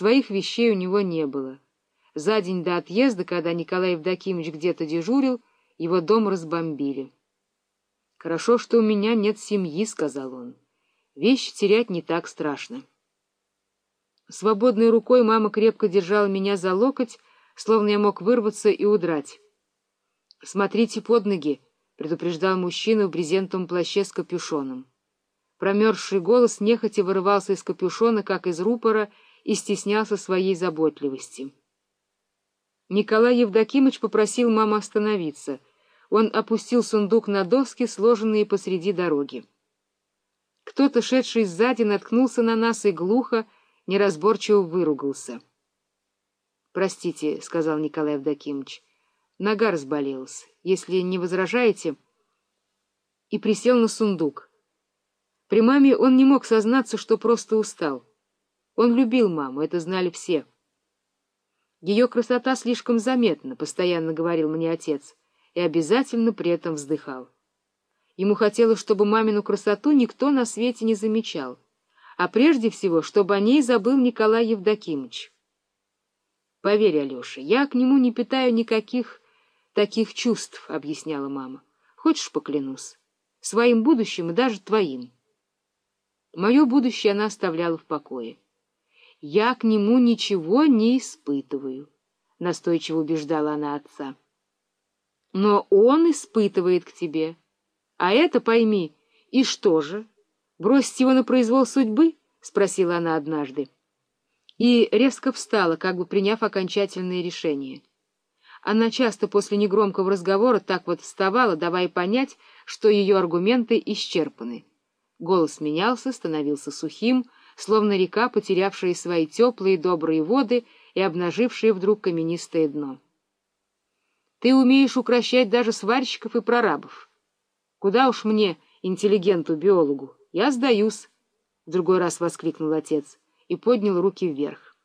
Своих вещей у него не было. За день до отъезда, когда Николай Евдокимович где-то дежурил, его дом разбомбили. «Хорошо, что у меня нет семьи», — сказал он. «Вещи терять не так страшно». Свободной рукой мама крепко держала меня за локоть, словно я мог вырваться и удрать. «Смотрите под ноги», — предупреждал мужчина в брезентовом плаще с капюшоном. Промерзший голос нехотя вырывался из капюшона, как из рупора, и стеснялся своей заботливости. Николай Евдокимович попросил маму остановиться. Он опустил сундук на доски, сложенные посреди дороги. Кто-то, шедший сзади, наткнулся на нас и глухо, неразборчиво выругался. — Простите, — сказал Николай Евдокимович, — нога разболелась. Если не возражаете... И присел на сундук. При маме он не мог сознаться, что просто устал. Он любил маму, это знали все. Ее красота слишком заметна, — постоянно говорил мне отец, и обязательно при этом вздыхал. Ему хотелось, чтобы мамину красоту никто на свете не замечал, а прежде всего, чтобы о ней забыл Николай Евдокимович. — Поверь, Алеша, я к нему не питаю никаких таких чувств, — объясняла мама. — Хочешь, поклянусь? Своим будущим и даже твоим. Мое будущее она оставляла в покое. Я к нему ничего не испытываю, — настойчиво убеждала она отца. Но он испытывает к тебе. А это пойми. И что же? Бросить его на произвол судьбы? — спросила она однажды. И резко встала, как бы приняв окончательное решение. Она часто после негромкого разговора так вот вставала, давая понять, что ее аргументы исчерпаны. Голос менялся, становился сухим, словно река, потерявшая свои теплые добрые воды и обнажившая вдруг каменистое дно. Ты умеешь укращать даже сварщиков и прорабов. Куда уж мне, интеллигенту-биологу? Я сдаюсь, — в другой раз воскликнул отец и поднял руки вверх.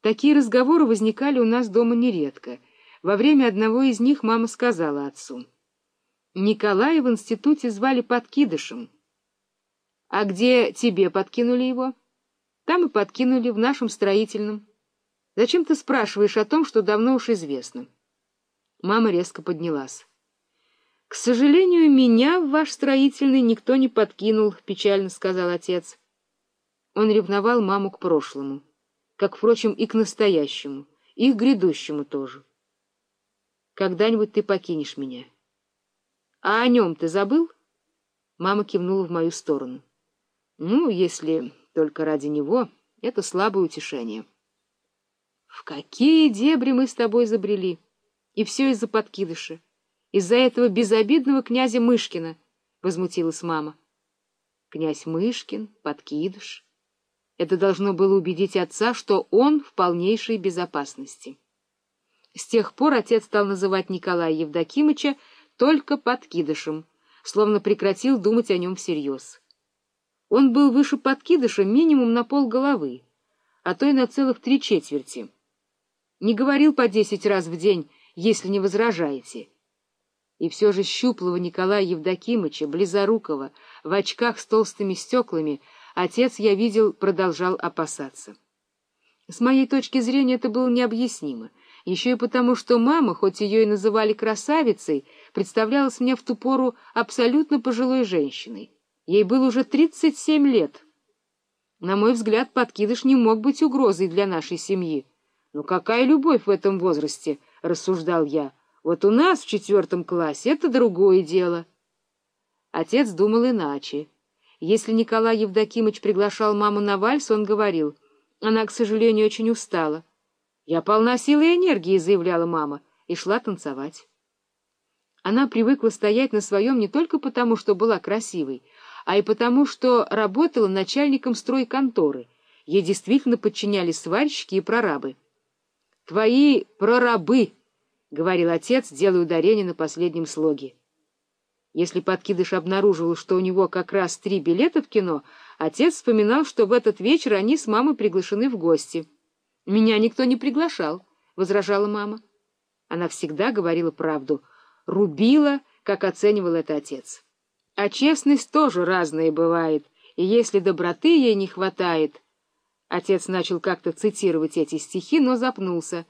Такие разговоры возникали у нас дома нередко. Во время одного из них мама сказала отцу. Николая в институте звали подкидышем. — А где тебе подкинули его? — Там и подкинули, в нашем строительном. Зачем ты спрашиваешь о том, что давно уж известно? Мама резко поднялась. — К сожалению, меня в ваш строительный никто не подкинул, — печально сказал отец. Он ревновал маму к прошлому, как, впрочем, и к настоящему, и к грядущему тоже. — Когда-нибудь ты покинешь меня. — А о нем ты забыл? Мама кивнула в мою сторону. — Ну, если только ради него, это слабое утешение. — В какие дебри мы с тобой забрели! — и все из-за подкидыша. Из-за этого безобидного князя Мышкина, — возмутилась мама. Князь Мышкин, подкидыш. Это должно было убедить отца, что он в полнейшей безопасности. С тех пор отец стал называть Николая Евдокимыча только подкидышем, словно прекратил думать о нем всерьез. Он был выше подкидыша минимум на пол головы, а то и на целых три четверти. Не говорил по десять раз в день если не возражаете. И все же щуплого Николая Евдокимыча, близорукого, в очках с толстыми стеклами, отец, я видел, продолжал опасаться. С моей точки зрения это было необъяснимо, еще и потому, что мама, хоть ее и называли красавицей, представлялась мне в ту пору абсолютно пожилой женщиной. Ей было уже тридцать семь лет. На мой взгляд, подкидыш не мог быть угрозой для нашей семьи. Но какая любовь в этом возрасте —— рассуждал я. «Вот у нас в четвертом классе это другое дело». Отец думал иначе. Если Николай Евдокимович приглашал маму на вальс, он говорил, она, к сожалению, очень устала. «Я полна силы и энергии», — заявляла мама, и шла танцевать. Она привыкла стоять на своем не только потому, что была красивой, а и потому, что работала начальником стройконторы. Ей действительно подчинялись сварщики и прорабы. — Твои прорабы, — говорил отец, делая ударение на последнем слоге. Если подкидыш обнаружил, что у него как раз три билета в кино, отец вспоминал, что в этот вечер они с мамой приглашены в гости. — Меня никто не приглашал, — возражала мама. Она всегда говорила правду, рубила, как оценивал это отец. А честность тоже разная бывает, и если доброты ей не хватает... Отец начал как-то цитировать эти стихи, но запнулся